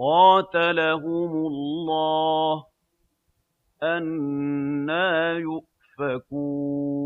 قَاتَلَهُمُ اللَّهُ ۖ أَنَّىٰ يُؤْفَكُونَ